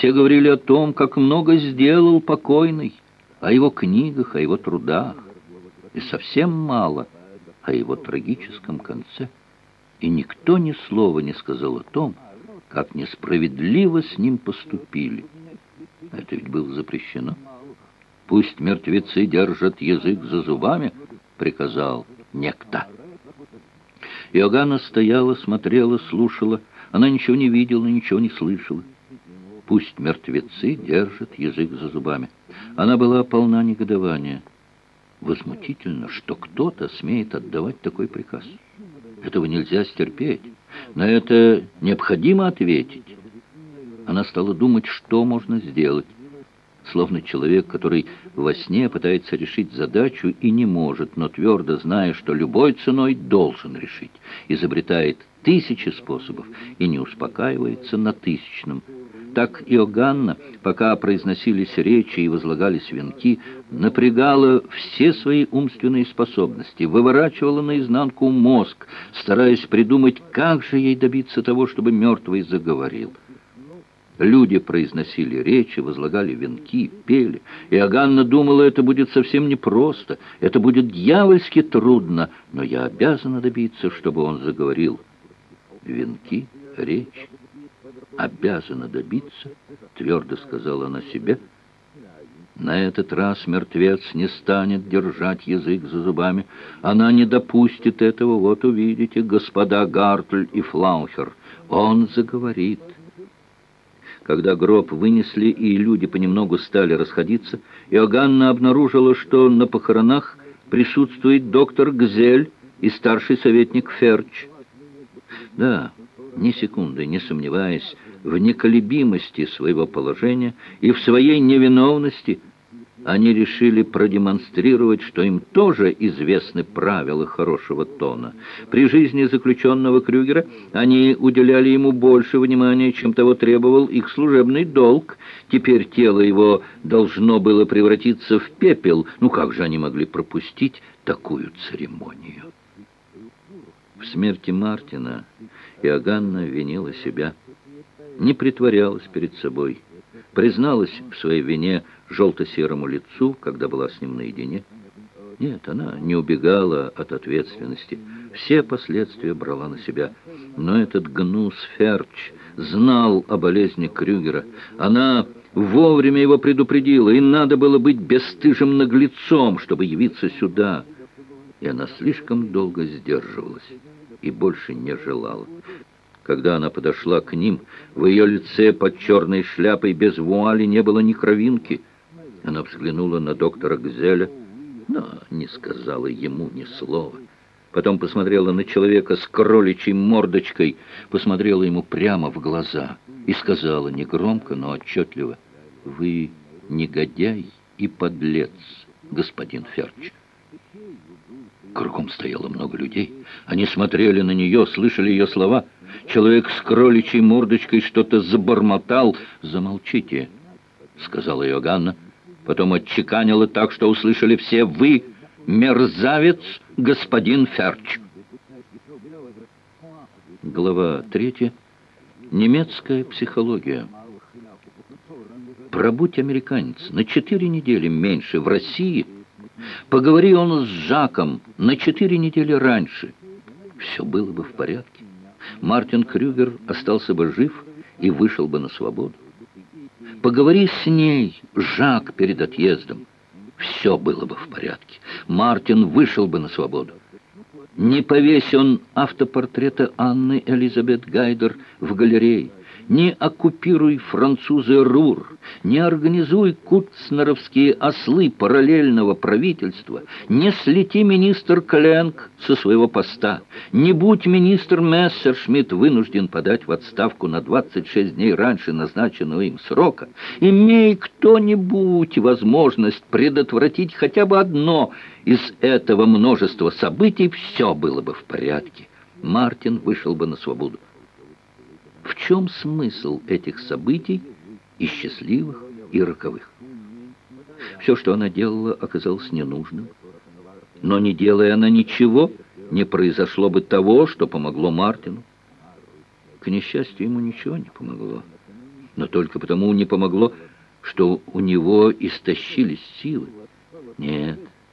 Все говорили о том, как много сделал покойный, о его книгах, о его трудах, и совсем мало о его трагическом конце. И никто ни слова не сказал о том, как несправедливо с ним поступили. Это ведь было запрещено. «Пусть мертвецы держат язык за зубами», — приказал некто. Иоганна стояла, смотрела, слушала. Она ничего не видела, ничего не слышала. Пусть мертвецы держат язык за зубами. Она была полна негодования. Возмутительно, что кто-то смеет отдавать такой приказ. Этого нельзя стерпеть. На это необходимо ответить. Она стала думать, что можно сделать. Словно человек, который во сне пытается решить задачу и не может, но твердо зная, что любой ценой должен решить, изобретает тысячи способов и не успокаивается на тысячном. Так Иоганна, пока произносились речи и возлагались венки, напрягала все свои умственные способности, выворачивала наизнанку мозг, стараясь придумать, как же ей добиться того, чтобы мертвый заговорил. Люди произносили речи, возлагали венки, пели. И Аганна думала, это будет совсем непросто, это будет дьявольски трудно, но я обязана добиться, чтобы он заговорил. Венки, речь. Обязана добиться, твердо сказала она себе. На этот раз мертвец не станет держать язык за зубами. Она не допустит этого. Вот увидите, господа Гартль и Флаухер. Он заговорит. Когда гроб вынесли и люди понемногу стали расходиться, Иоганна обнаружила, что на похоронах присутствует доктор Гзель и старший советник Ферч. Да, ни секунды не сомневаясь в неколебимости своего положения и в своей невиновности, они решили продемонстрировать, что им тоже известны правила хорошего тона. При жизни заключенного Крюгера они уделяли ему больше внимания, чем того требовал их служебный долг. Теперь тело его должно было превратиться в пепел. Ну как же они могли пропустить такую церемонию? В смерти Мартина Иоганна винила себя, не притворялась перед собой, призналась в своей вине желто-серому лицу, когда была с ним наедине. Нет, она не убегала от ответственности. Все последствия брала на себя. Но этот гнус Ферч знал о болезни Крюгера. Она вовремя его предупредила, и надо было быть бесстыжим наглецом, чтобы явиться сюда. И она слишком долго сдерживалась и больше не желала. Когда она подошла к ним, в ее лице под черной шляпой без вуали не было ни кровинки — она взглянула на доктора Гзеля, но не сказала ему ни слова. Потом посмотрела на человека с кроличьей мордочкой, посмотрела ему прямо в глаза и сказала негромко, но отчетливо, «Вы негодяй и подлец, господин Ферч». Кругом стояло много людей. Они смотрели на нее, слышали ее слова. Человек с кроличьей мордочкой что-то забормотал. «Замолчите», — сказала Иоганна потом отчеканила так, что услышали все «Вы, мерзавец, господин Ферч». Глава третья. Немецкая психология. Пробудь американец на четыре недели меньше в России, поговори он с Жаком на четыре недели раньше, все было бы в порядке. Мартин Крюгер остался бы жив и вышел бы на свободу. Поговори с ней, Жак, перед отъездом. Все было бы в порядке. Мартин вышел бы на свободу. Не повесь он автопортрета Анны Элизабет Гайдер в галерее не оккупируй французы Рур, не организуй куцнеровские ослы параллельного правительства, не слети министр Кленк со своего поста, не будь министр Мессершмитт вынужден подать в отставку на 26 дней раньше назначенного им срока, имей кто-нибудь возможность предотвратить хотя бы одно из этого множества событий, все было бы в порядке. Мартин вышел бы на свободу. В чем смысл этих событий, и счастливых, и роковых? Все, что она делала, оказалось ненужным. Но не делая она ничего, не произошло бы того, что помогло Мартину. К несчастью, ему ничего не помогло. но только потому не помогло, что у него истощились силы. Нет,